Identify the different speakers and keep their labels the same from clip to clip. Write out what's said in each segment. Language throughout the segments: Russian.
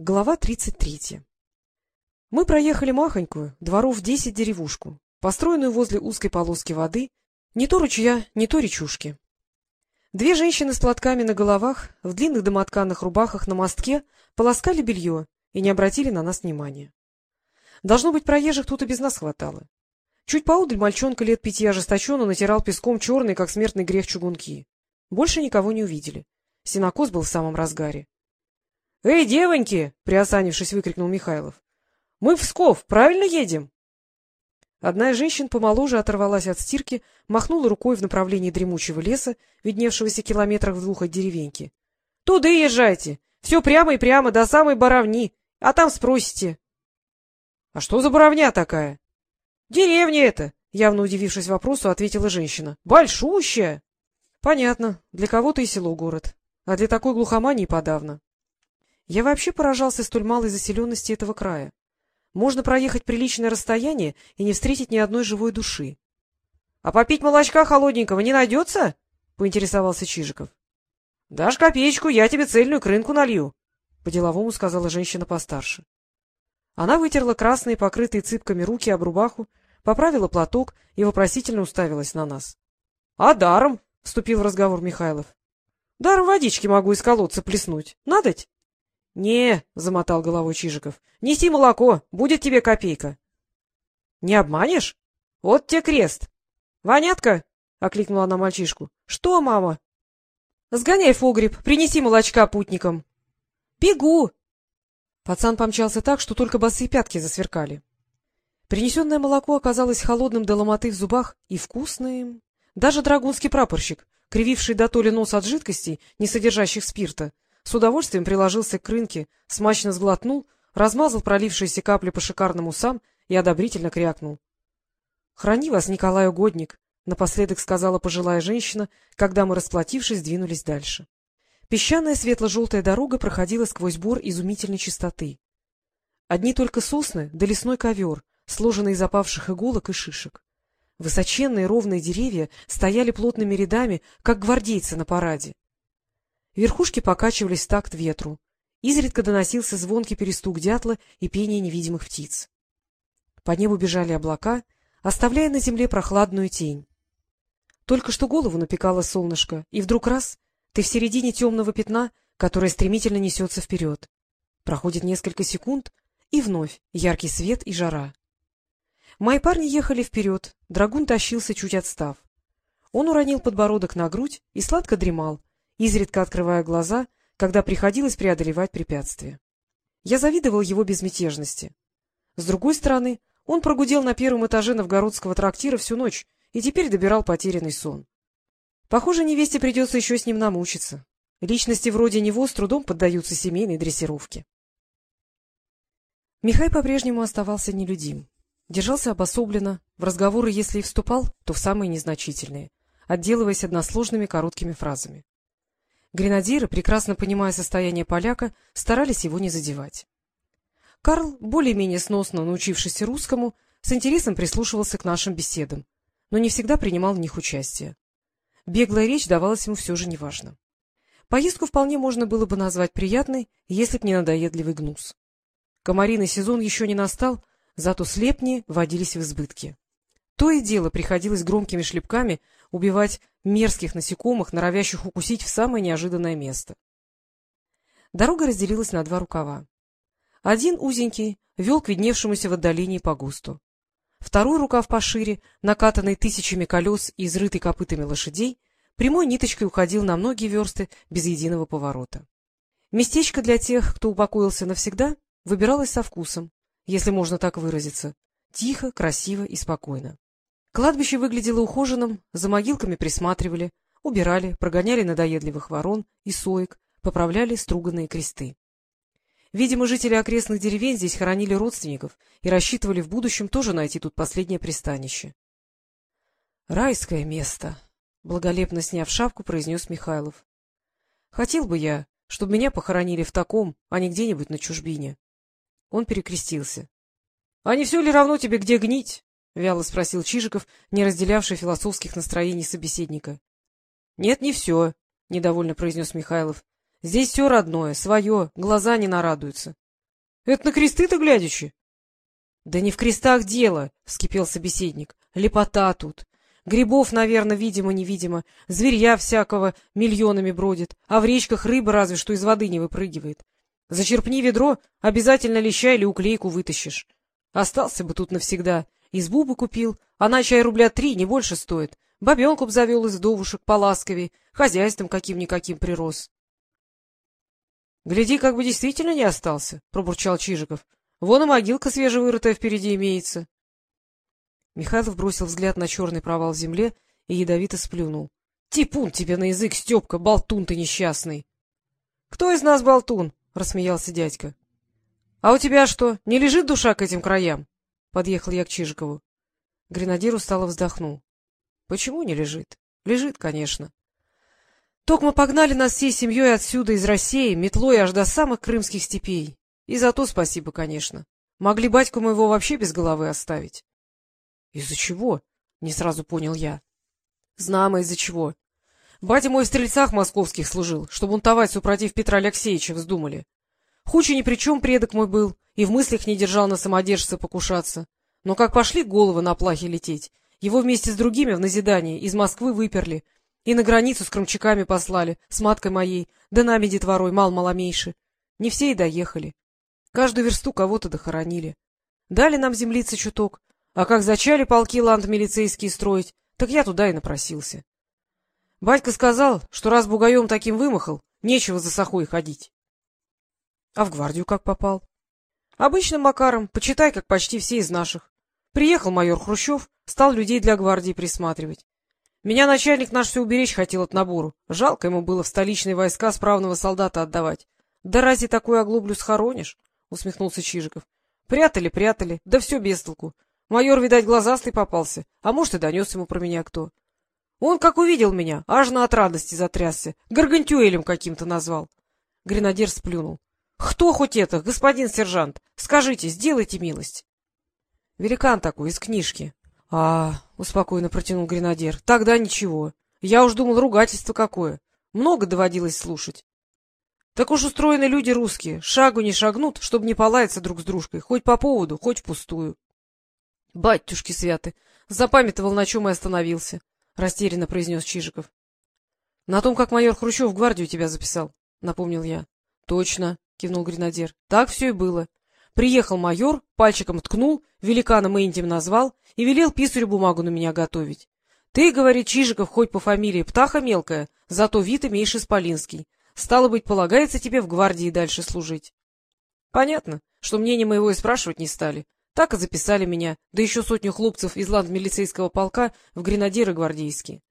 Speaker 1: Глава 33 Мы проехали махонькую, дворов десять деревушку, построенную возле узкой полоски воды, не то ручья, не то речушки. Две женщины с платками на головах, в длинных домотканных рубахах на мостке, полоскали белье и не обратили на нас внимания. Должно быть, проезжих тут и без нас хватало. Чуть поудаль мальчонка лет пяти ожесточенно натирал песком черный, как смертный грех, чугунки. Больше никого не увидели. Синокос был в самом разгаре. — Эй, девоньки! — приосанившись, выкрикнул Михайлов. — Мы в Сков, правильно едем? Одна из женщин помоложе оторвалась от стирки, махнула рукой в направлении дремучего леса, видневшегося километрах в двух от деревеньки. — Туда езжайте! Все прямо и прямо, до самой Боровни, а там спросите. — А что за Боровня такая? — Деревня это, — явно удивившись вопросу, ответила женщина. — Большущая! — Понятно, для кого-то и село город, а для такой глухомании подавно. Я вообще поражался столь малой заселенности этого края. Можно проехать приличное расстояние и не встретить ни одной живой души. — А попить молочка холодненького не найдется? — поинтересовался Чижиков. — Дашь копеечку, я тебе цельную крынку налью, — по-деловому сказала женщина постарше. Она вытерла красные, покрытые цыпками руки об рубаху, поправила платок и вопросительно уставилась на нас. — А даром? — вступил в разговор Михайлов. — Даром водички могу из колодца плеснуть. Надоть? — Не, — замотал головой Чижиков, — неси молоко, будет тебе копейка. — Не обманешь? Вот тебе крест. — Ванятка, — окликнула она мальчишку. — Что, мама? — Сгоняй в принеси молочка путникам. — Бегу! Пацан помчался так, что только босые пятки засверкали. Принесенное молоко оказалось холодным до ломоты в зубах и вкусным. Даже драгунский прапорщик, крививший до то ли нос от жидкостей, не содержащих спирта, с удовольствием приложился к рынке, смачно сглотнул, размазал пролившиеся капли по шикарным усам и одобрительно крякнул. — Храни вас, Николай Угодник! — напоследок сказала пожилая женщина, когда мы, расплатившись, двинулись дальше. Песчаная светло-желтая дорога проходила сквозь бор изумительной чистоты. Одни только сосны да лесной ковер, сложенный из опавших иголок и шишек. Высоченные ровные деревья стояли плотными рядами, как гвардейцы на параде. Верхушки покачивались в такт ветру. Изредка доносился звонкий перестук дятла и пение невидимых птиц. По небу бежали облака, оставляя на земле прохладную тень. Только что голову напекало солнышко, и вдруг раз — ты в середине темного пятна, которое стремительно несется вперед. Проходит несколько секунд, и вновь яркий свет и жара. Мои парни ехали вперед, драгун тащился, чуть отстав. Он уронил подбородок на грудь и сладко дремал, изредка открывая глаза, когда приходилось преодолевать препятствия. Я завидовал его безмятежности. С другой стороны, он прогудел на первом этаже новгородского трактира всю ночь и теперь добирал потерянный сон. Похоже, невесте придется еще с ним намучиться. Личности вроде него с трудом поддаются семейной дрессировке. Михай по-прежнему оставался нелюдим. Держался обособленно, в разговоры, если и вступал, то в самые незначительные, отделываясь односложными короткими фразами. Гренадиры, прекрасно понимая состояние поляка, старались его не задевать. Карл, более-менее сносно научившийся русскому, с интересом прислушивался к нашим беседам, но не всегда принимал в них участие. Беглая речь давалась ему все же неважно. Поездку вполне можно было бы назвать приятной, если б не надоедливый гнус. Комариный сезон еще не настал, зато слепни водились в избытке. То и дело приходилось громкими шлепками убивать мерзких насекомых, норовящих укусить в самое неожиданное место. Дорога разделилась на два рукава. Один узенький вел к видневшемуся в отдалении по густу. Второй рукав пошире, накатанный тысячами колес и изрытый копытами лошадей, прямой ниточкой уходил на многие версты без единого поворота. Местечко для тех, кто упокоился навсегда, выбиралось со вкусом, если можно так выразиться, тихо, красиво и спокойно. Кладбище выглядело ухоженным, за могилками присматривали, убирали, прогоняли надоедливых ворон и соек, поправляли струганные кресты. Видимо, жители окрестных деревень здесь хоронили родственников и рассчитывали в будущем тоже найти тут последнее пристанище. — Райское место! — благолепно сняв шапку, произнес Михайлов. — Хотел бы я, чтобы меня похоронили в таком, а не где-нибудь на чужбине. Он перекрестился. — А не все ли равно тебе, где гнить? — вяло спросил Чижиков, не разделявший философских настроений собеседника. — Нет, не все, — недовольно произнес Михайлов. — Здесь все родное, свое, глаза не нарадуются. Это на кресты-то глядячи? — Да не в крестах дело, — вскипел собеседник. — Лепота тут. Грибов, наверное, видимо-невидимо, зверья всякого миллионами бродит, а в речках рыба разве что из воды не выпрыгивает. Зачерпни ведро, обязательно леща или уклейку вытащишь. Остался бы тут навсегда. Избу бы купил, она чай рубля три, не больше стоит. Бабенку б завел из довушек поласковей, хозяйством каким-никаким прирос. — Гляди, как бы действительно не остался, — пробурчал Чижиков. — Вон и могилка свежевырытая впереди имеется. Михайлов бросил взгляд на черный провал в земле и ядовито сплюнул. — Типун тебе на язык, Степка, болтун ты несчастный! — Кто из нас болтун? — рассмеялся дядька. — А у тебя что, не лежит душа к этим краям? — подъехал я к Чижикову. Гренадир устало вздохнул. — Почему не лежит? Лежит, конечно. Токмо погнали нас всей семьей отсюда, из России, метлой аж до самых крымских степей. И за то спасибо, конечно. Могли батьку моего вообще без головы оставить. — Из-за чего? — не сразу понял я. — Знамо из-за чего. Батя мой в стрельцах московских служил, чтобы бунтовать супротив Петра Алексеевича вздумали. Хучи ни при чем предок мой был, и в мыслях не держал на самодержца покушаться. Но как пошли головы на плахе лететь, его вместе с другими в назидание из Москвы выперли и на границу с крымчаками послали, с маткой моей, да нами детворой, мал-маломейши. Не все и доехали. Каждую версту кого-то дохоронили. Дали нам землицы чуток, а как зачали полки ланд-милицейские строить, так я туда и напросился. Батька сказал, что раз бугаем таким вымахал, нечего за сахой ходить. А в гвардию как попал? Обычным макаром, почитай, как почти все из наших. Приехал майор Хрущев, стал людей для гвардии присматривать. Меня начальник наш все уберечь хотел от набору. Жалко ему было в столичные войска справного солдата отдавать. — Да разве такую оглоблю схоронишь? — усмехнулся Чижиков. — Прятали, прятали, да все без толку. Майор, видать, глазастый попался, а может, и донес ему про меня кто. Он, как увидел меня, аж на от радости затрясся, гаргантюэлем каким-то назвал. Гренадер сплюнул. — Кто хоть это, господин сержант? Скажите, сделайте милость. — Великан такой, из книжки. — А, — успокойно протянул гренадер, — тогда ничего. Я уж думал, ругательство какое. Много доводилось слушать. Так уж устроены люди русские, шагу не шагнут, чтобы не полаяться друг с дружкой, хоть по поводу, хоть впустую. — Батюшки святы! Запамятовал, на чем и остановился, — растерянно произнес Чижиков. — На том, как майор Хрущев в гвардию тебя записал, — напомнил я. — Точно, — кивнул гренадер. — Так все и было. Приехал майор, пальчиком ткнул, великаном Энтим назвал и велел писарю бумагу на меня готовить. Ты, говорит Чижиков, хоть по фамилии птаха мелкая, зато вид имеешь исполинский. Стало быть, полагается тебе в гвардии дальше служить. Понятно, что мнение моего и спрашивать не стали. Так и записали меня, да еще сотню хлопцев из ланд-милицейского полка в гренадеры гвардейские.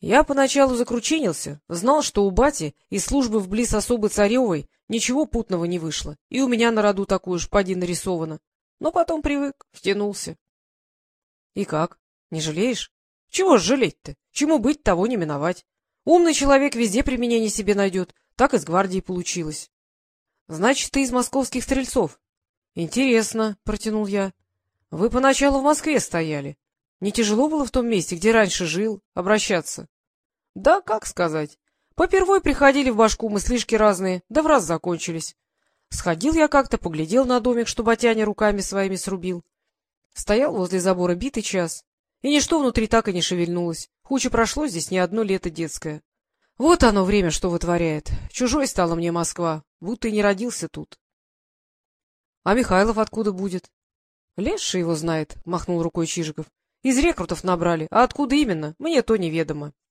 Speaker 1: Я поначалу закрученился, знал, что у бати из службы вблиз особы царевой ничего путного не вышло, и у меня на роду такую шпади нарисовано. Но потом привык, втянулся. — И как? Не жалеешь? Чего жалеть-то? Чему быть, того не миновать. Умный человек везде применение себе найдет, так и с гвардией получилось. — Значит, ты из московских стрельцов? — Интересно, — протянул я. — Вы поначалу в Москве стояли. Не тяжело было в том месте, где раньше жил, обращаться? — Да, как сказать. Попервой приходили в башку мыслишки разные, да в раз закончились. Сходил я как-то, поглядел на домик, что Батяня руками своими срубил. Стоял возле забора битый час, и ничто внутри так и не шевельнулось. Хуче прошло здесь не одно лето детское. Вот оно время, что вытворяет. Чужой стала мне Москва, будто и не родился тут. — А Михайлов откуда будет? — Леший его знает, — махнул рукой Чижиков. — Из рекрутов набрали, а откуда именно, мне то неведомо. —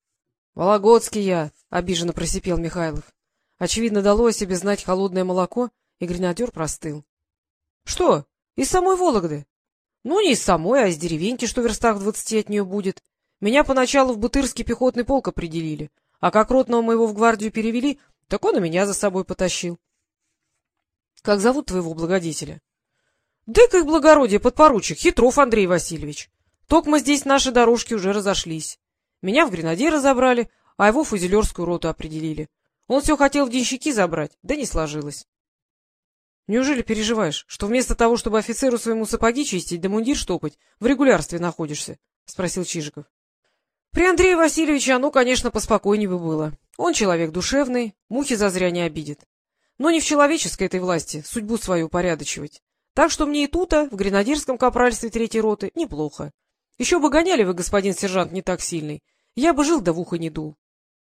Speaker 1: Вологодский я, — обиженно просипел Михайлов. Очевидно, дало о себе знать холодное молоко, и гренадер простыл. — Что, из самой Вологды? — Ну, не из самой, а из деревеньки, что в верстах двадцати от нее будет. Меня поначалу в Бутырский пехотный полк определили, а как ротного моего в гвардию перевели, так он и меня за собой потащил. Как зовут твоего благодетеля? — Дык их благородие, подпоручик, Хитров Андрей Васильевич. Токмо здесь наши дорожки уже разошлись. Меня в гренадеры забрали, а его в фузелерскую роту определили. Он все хотел в денщики забрать, да не сложилось. — Неужели переживаешь, что вместо того, чтобы офицеру своему сапоги чистить да мундир штопать, в регулярстве находишься? — спросил Чижиков. — При Андрее Васильевиче оно, конечно, поспокойнее бы было. Он человек душевный, мухи зазря не обидит. но не в человеческой этой власти судьбу свою упорядочивать. Так что мне и тута, в гренадерском капральстве третьей роты, неплохо. Еще бы гоняли вы, господин сержант, не так сильный. Я бы жил да в ухо не дул.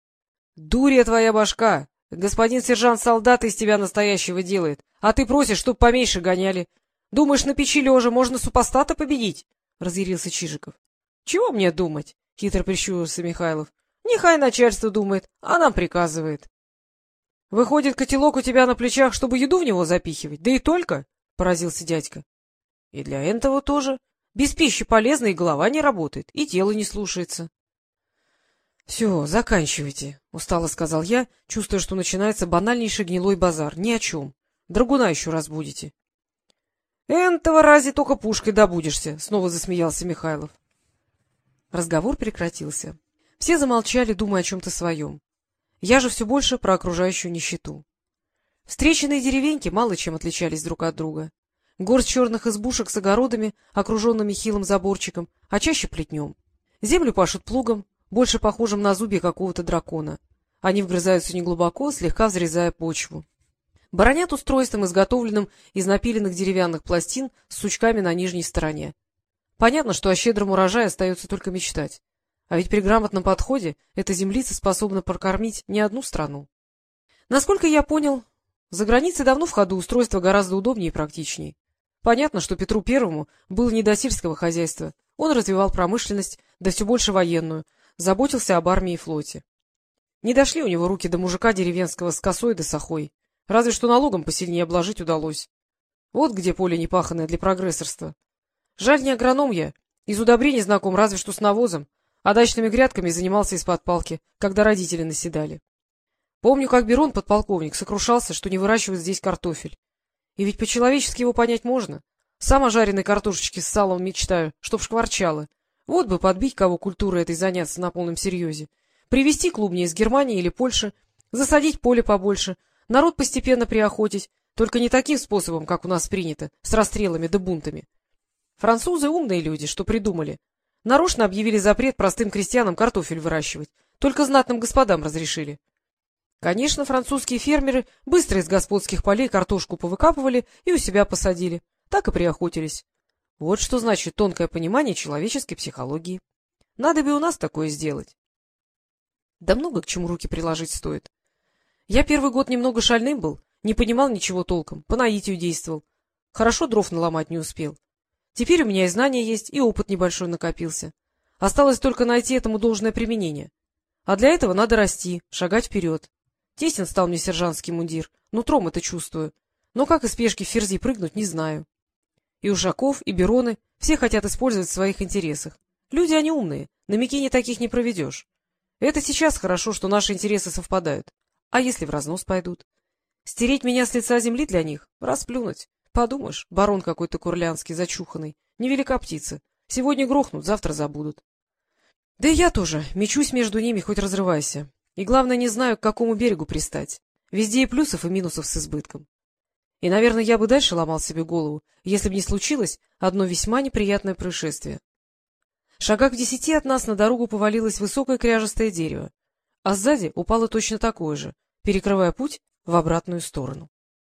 Speaker 1: — Дурья твоя башка! Господин сержант солдат из тебя настоящего делает, а ты просишь, чтоб поменьше гоняли. Думаешь, на печи лежа можно супостата победить? — разъярился Чижиков. — Чего мне думать? — хитро прищурился Михайлов. — Нехай начальство думает, а нам приказывает. — Выходит, котелок у тебя на плечах, чтобы еду в него запихивать, да и только? — поразился дядька. — И для этого тоже. Без пищи полезно, и голова не работает, и тело не слушается. — Все, заканчивайте, — устало сказал я, чувствуя, что начинается банальнейший гнилой базар. Ни о чем. Драгуна еще раз будете. — Энтого рази только пушкой добудешься, — снова засмеялся Михайлов. Разговор прекратился. Все замолчали, думая о чем-то своем. Я же все больше про окружающую нищету. Встреченные деревеньки мало чем отличались друг от друга. Горсть черных избушек с огородами, окруженными хилым заборчиком, а чаще плетнем. Землю пашут плугом, больше похожим на зубья какого-то дракона. Они вгрызаются неглубоко, слегка взрезая почву. Боронят устройством, изготовленным из напиленных деревянных пластин с сучками на нижней стороне. Понятно, что о щедром урожае остается только мечтать. А ведь при грамотном подходе эта землица способна прокормить не одну страну. Насколько я понял, за границей давно в ходу устройство гораздо удобнее и практичнее. Понятно, что Петру Первому было не до сельского хозяйства. Он развивал промышленность, да все больше военную, заботился об армии и флоте. Не дошли у него руки до мужика деревенского с косой да сахой. Разве что налогом посильнее обложить удалось. Вот где поле непаханное для прогрессорства. Жаль, не агроном я, из удобрений знаком разве что с навозом, а дачными грядками занимался из-под палки, когда родители наседали. Помню, как Берон, подполковник, сокрушался, что не выращивают здесь картофель. И ведь по-человечески его понять можно. Сам о жареной картошечке с салом мечтаю, чтоб шкварчало. Вот бы подбить кого культурой этой заняться на полном серьезе. Привезти клубни из Германии или Польши, засадить поле побольше, народ постепенно приохотить, только не таким способом, как у нас принято, с расстрелами да бунтами. Французы умные люди, что придумали. Нарочно объявили запрет простым крестьянам картофель выращивать, только знатным господам разрешили. Конечно, французские фермеры быстро из господских полей картошку повыкапывали и у себя посадили. Так и приохотились. Вот что значит тонкое понимание человеческой психологии. Надо бы у нас такое сделать. Да много к чему руки приложить стоит. Я первый год немного шальным был, не понимал ничего толком, по наитию действовал. Хорошо дров наломать не успел. Теперь у меня и знания есть, и опыт небольшой накопился. Осталось только найти этому должное применение. А для этого надо расти, шагать вперед. Тесен стал мне сержантский мундир, нутром это чувствую. Но как из пешки в ферзи прыгнуть, не знаю. И Ушаков, и Бероны все хотят использовать в своих интересах. Люди они умные, на Микине таких не проведешь. Это сейчас хорошо, что наши интересы совпадают. А если в разнос пойдут? Стереть меня с лица земли для них? Расплюнуть. Подумаешь, барон какой-то курлянский, зачуханный. Невелика птица. Сегодня грохнут, завтра забудут. Да и я тоже. Мечусь между ними, хоть разрывайся. И главное, не знаю, к какому берегу пристать. Везде и плюсов, и минусов с избытком. И, наверное, я бы дальше ломал себе голову, если бы не случилось одно весьма неприятное происшествие. Шагах в десяти от нас на дорогу повалилось высокое кряжестое дерево, а сзади упало точно такое же, перекрывая путь в обратную сторону.